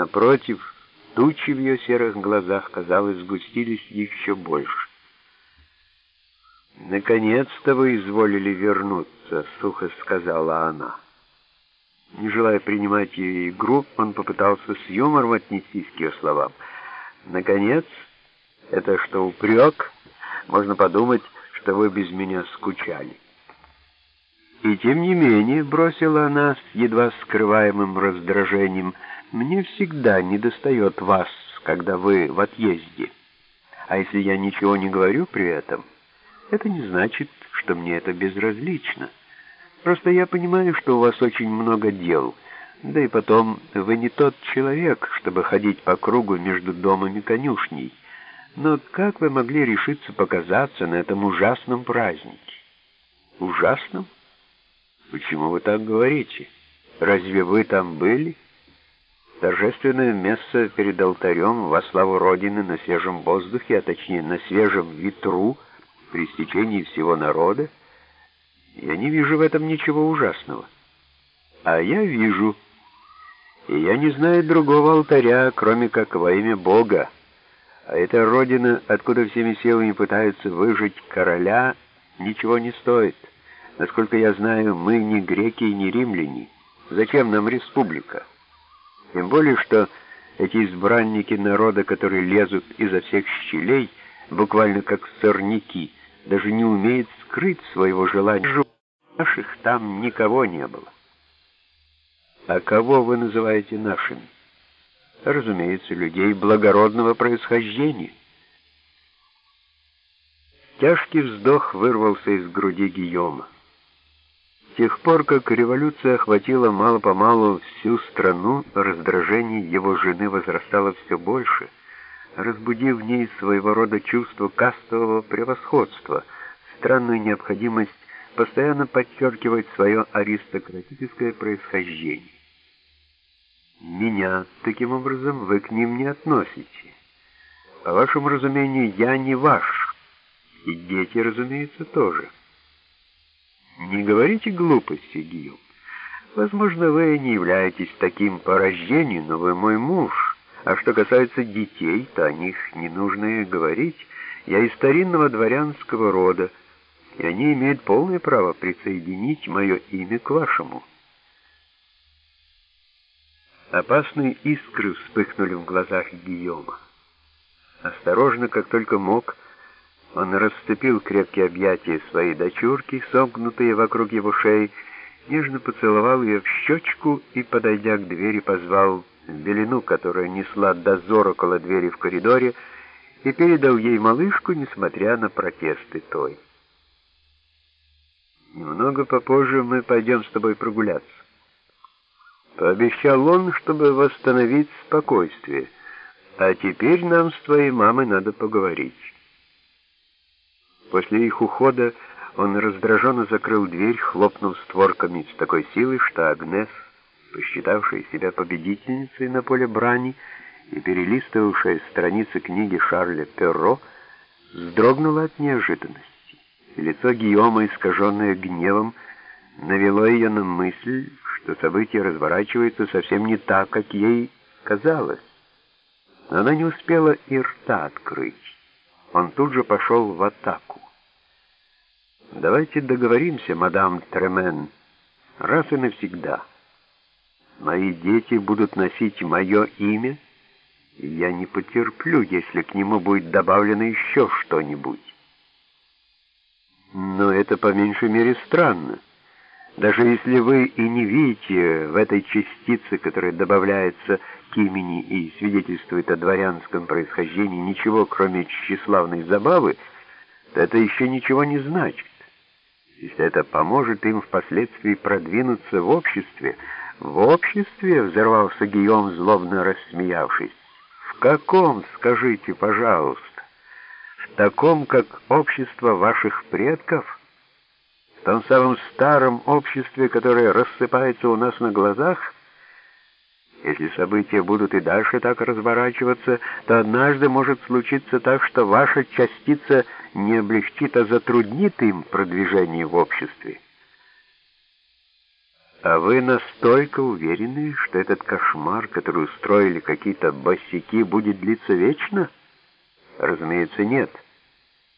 Напротив, тучи в ее серых глазах, казалось, сгустились еще больше. «Наконец-то вы изволили вернуться», — сухо сказала она. Не желая принимать ее игру, он попытался с юмором отнестись к ее словам. «Наконец, это что, упрек? Можно подумать, что вы без меня скучали». И тем не менее, бросила она с едва скрываемым раздражением, «мне всегда недостает вас, когда вы в отъезде. А если я ничего не говорю при этом, это не значит, что мне это безразлично». Просто я понимаю, что у вас очень много дел. Да и потом, вы не тот человек, чтобы ходить по кругу между домом и конюшней. Но как вы могли решиться показаться на этом ужасном празднике? Ужасном? Почему вы так говорите? Разве вы там были? Торжественное место перед алтарем во славу Родины на свежем воздухе, а точнее на свежем ветру, при стечении всего народа, я не вижу в этом ничего ужасного. А я вижу. И я не знаю другого алтаря, кроме как во имя Бога. А эта родина, откуда всеми силами пытаются выжить короля, ничего не стоит. Насколько я знаю, мы не греки и не римляне. Зачем нам республика? Тем более, что эти избранники народа, которые лезут изо всех щелей, буквально как сорняки, даже не умеют скрыть своего желания. Наших там никого не было. А кого вы называете нашими? Разумеется, людей благородного происхождения. Тяжкий вздох вырвался из груди Гийома. Тех пор, как революция охватила мало-помалу всю страну, раздражение его жены возрастало все больше, разбудив в ней своего рода чувство кастового превосходства, странную необходимость постоянно подчеркивать свое аристократическое происхождение. Меня, таким образом, вы к ним не относите. По вашему разумению, я не ваш, и дети, разумеется, тоже. Не говорите глупости, Гийом. Возможно, вы не являетесь таким по но вы мой муж. А что касается детей, то о них не нужно и говорить. Я из старинного дворянского рода, и они имеют полное право присоединить мое имя к вашему. Опасные искры вспыхнули в глазах Гийома. Осторожно, как только мог, он расцепил крепкие объятия своей дочурки, сомкнутые вокруг его шеи, нежно поцеловал ее в щечку и, подойдя к двери, позвал Белину, которая несла дозор около двери в коридоре, и передал ей малышку, несмотря на протесты той. Немного попозже мы пойдем с тобой прогуляться. Пообещал он, чтобы восстановить спокойствие. А теперь нам с твоей мамой надо поговорить. После их ухода он раздраженно закрыл дверь, хлопнув створками с такой силой, что Агнес, посчитавшая себя победительницей на поле брани и перелистывавшая страницы книги Шарля Перро, вздрогнула от неожиданности и лицо Гийома, искаженное гневом, навело ее на мысль, что события разворачиваются совсем не так, как ей казалось. Но она не успела и рта открыть. Он тут же пошел в атаку. «Давайте договоримся, мадам Тремен, раз и навсегда. Мои дети будут носить мое имя, и я не потерплю, если к нему будет добавлено еще что-нибудь. Но это по меньшей мере странно. Даже если вы и не видите в этой частице, которая добавляется к имени и свидетельствует о дворянском происхождении, ничего, кроме тщеславной забавы, то это еще ничего не значит. Если это поможет им впоследствии продвинуться в обществе, в обществе, взорвался Гийом, злобно рассмеявшись. В каком, скажите, пожалуйста? таком, как общество ваших предков, в том самом старом обществе, которое рассыпается у нас на глазах, если события будут и дальше так разворачиваться, то однажды может случиться так, что ваша частица не облегчит, а затруднит им продвижение в обществе. А вы настолько уверены, что этот кошмар, который устроили какие-то босяки, будет длиться вечно? Разумеется, нет.